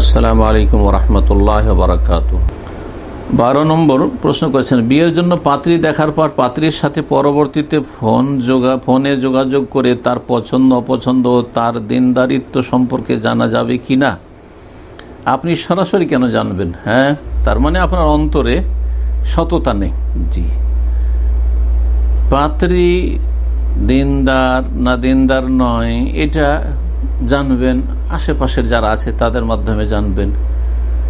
আসসালামু আলাইকুম রহমতুল্লাহ বারাকাত বারো নম্বর প্রশ্ন করেছেন, বিয়ের জন্য পাত্রী দেখার পর পাত্রীর সাথে পরবর্তীতে ফোন যোগা, ফোনে যোগাযোগ করে তার পছন্দ, অপছন্দ, তার দিনদারিত্ব সম্পর্কে জানা যাবে কি না? আপনি সরাসরি কেন জানবেন? হ্যাঁ তার মানে আপনার অন্তরে সততা নেই। জি। পাত্রী দিনদার না দিনদার নয়, এটা জানবেন আশেপাশের যারা আছে, তাদের মাধ্যমে জানবেন।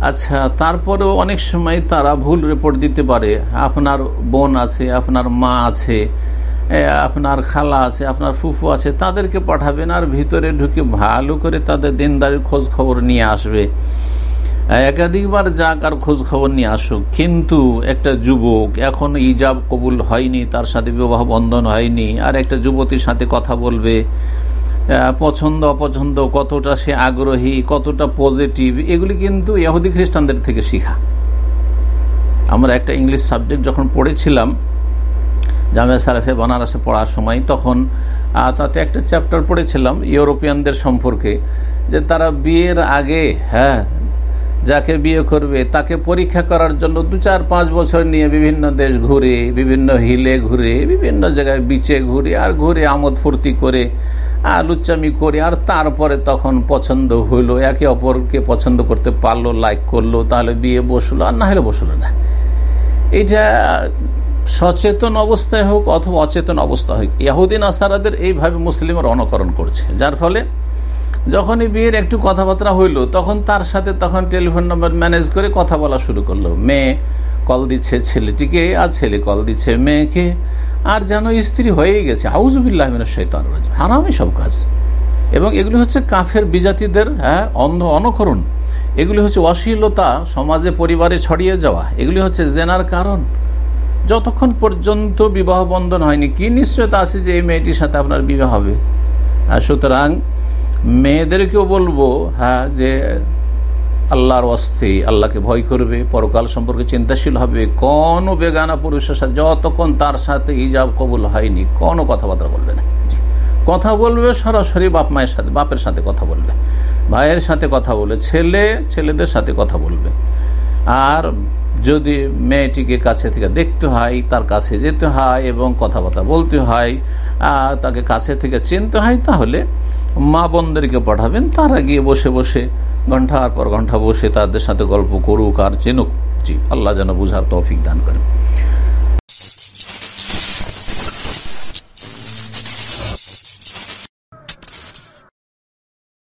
আচ্ছা তারপরেও অনেক সময় তারা ভুল রিপোর্ট দিতে পারে। আপনার বোন আছে, আপনার মা আছে আপনার খালা আছে, আপনার ফুফু আছে, তাদেরকে পাঠাবেন আর ভিতরে ঢুকে ভালো করে তাদের দিনদারির খোঁজ খবর নিয়ে আসবে। একাধিকবার যাক আর খোঁজ খবর নিয়ে আসুক। কিন্তু একটা যুবক এখন ইজাব কবুল হয়নি, তার সাথে বিবাহ বন্ধন হয়নি, আর একটা যুবতীর সাথে কথা বলবে। পছন্দ, অপছন্দ, কতটা সে আগ্রহী, কতটা পজিটিভ এগুলি কিন্তু ইহুদি খ্রিস্টানদের থেকে শিখা। আমরা একটা ইংলিশ সাবজেক্ট যখন পড়েছিলাম জামিয়া সারাফে বানারসে পড়ার সময়, তখন তাতে একটা চ্যাপ্টার পড়েছিলাম, ইউরোপিয়ানদের সম্পর্কে, যে তারা বিয়ের আগে হ্যাঁ যাকে বিয়ে করবে, তাকে পরীক্ষা করার জন্য দু চার পাঁচ বছর নিয়ে বিভিন্ন দেশ ঘুরে, বিভিন্ন হিলে ঘুরে, বিভিন্ন জায়গায় বিচে ঘুরে, আর ঘুরে আমোদ ফুর্তি করে লুচ্চামি করে, আর তারপরে তখন পছন্দ হইল একে অপরকে পছন্দ করতে পারল লাইক করল, তাহলে বিয়ে বসল, আর না হলে বসল না। এটা সচেতন অবস্থায় হোক অথবা অচেতন অবস্থা হোক ইয়াহুদ্দিন আসারাদের এইভাবে মুসলিমের অনুকরণ করছে, যার ফলে যখনই বিয়ের একটু কথাবার্তা হইল, তখন তার সাথে তখন টেলিফোন নম্বর ম্যানেজ করে কথা বলা শুরু করল। মেয়ে কল দিচ্ছে ছেলেটিকে, আর ছেলে কল দিচ্ছে মেয়েকে। আর যেন স্ত্রী হয়েই গেছে। হাউজুবিল্লাহ শৈতান হারামি সব কাজ। এবং এগুলি হচ্ছে কাফের বিজাতিদের হ্যাঁ অন্ধ অনকরণ। এগুলি হচ্ছে অশ্লীলতা সমাজে, পরিবারে ছড়িয়ে যাওয়া। এগুলি হচ্ছে জেনার কারণ। যতক্ষণ পর্যন্ত বিবাহ বন্ধন হয়নি, কি নিশ্চয়তা আছে যে এই মেয়েটির সাথে আপনার বিবাহ হবে? আর সুতরাং মেয়েদেরকেও বলব হ্যাঁ যে আল্লাহর অস্থি, আল্লাহকে ভয় করবে, পরকাল সম্পর্কে চিন্তাশীল হবে। কোনো বেগানা পুরুষের সাথে যতক্ষণ তার সাথে ইজাব কবুল হয়নি, কোনো কথাবার্তা বলবে না। কথা বলবে, সরাসরি বাপ মায়ের সাথে, বাপের সাথে কথা বলবে। ভাইয়ের সাথে কথা বলবে, ছেলে, ছেলেদের সাথে কথা বলবে। আর যদি মেয়েটিকে কাছে থেকে দেখতে হয়, তার কাছে যেতে হয় এবং কথাবার্তা বলতে হয়, আর তাকে কাছে থেকে চিনতে হয়, তাহলে মা বোনদেরকে পাঠাবেন। তারা গিয়ে বসে বসে ঘণ্টার পর ঘণ্টা বসে তাদের সাথে গল্প করুক আর চেনুক। জি, আল্লাহ যেন বুঝার তৌফিক দান করেন।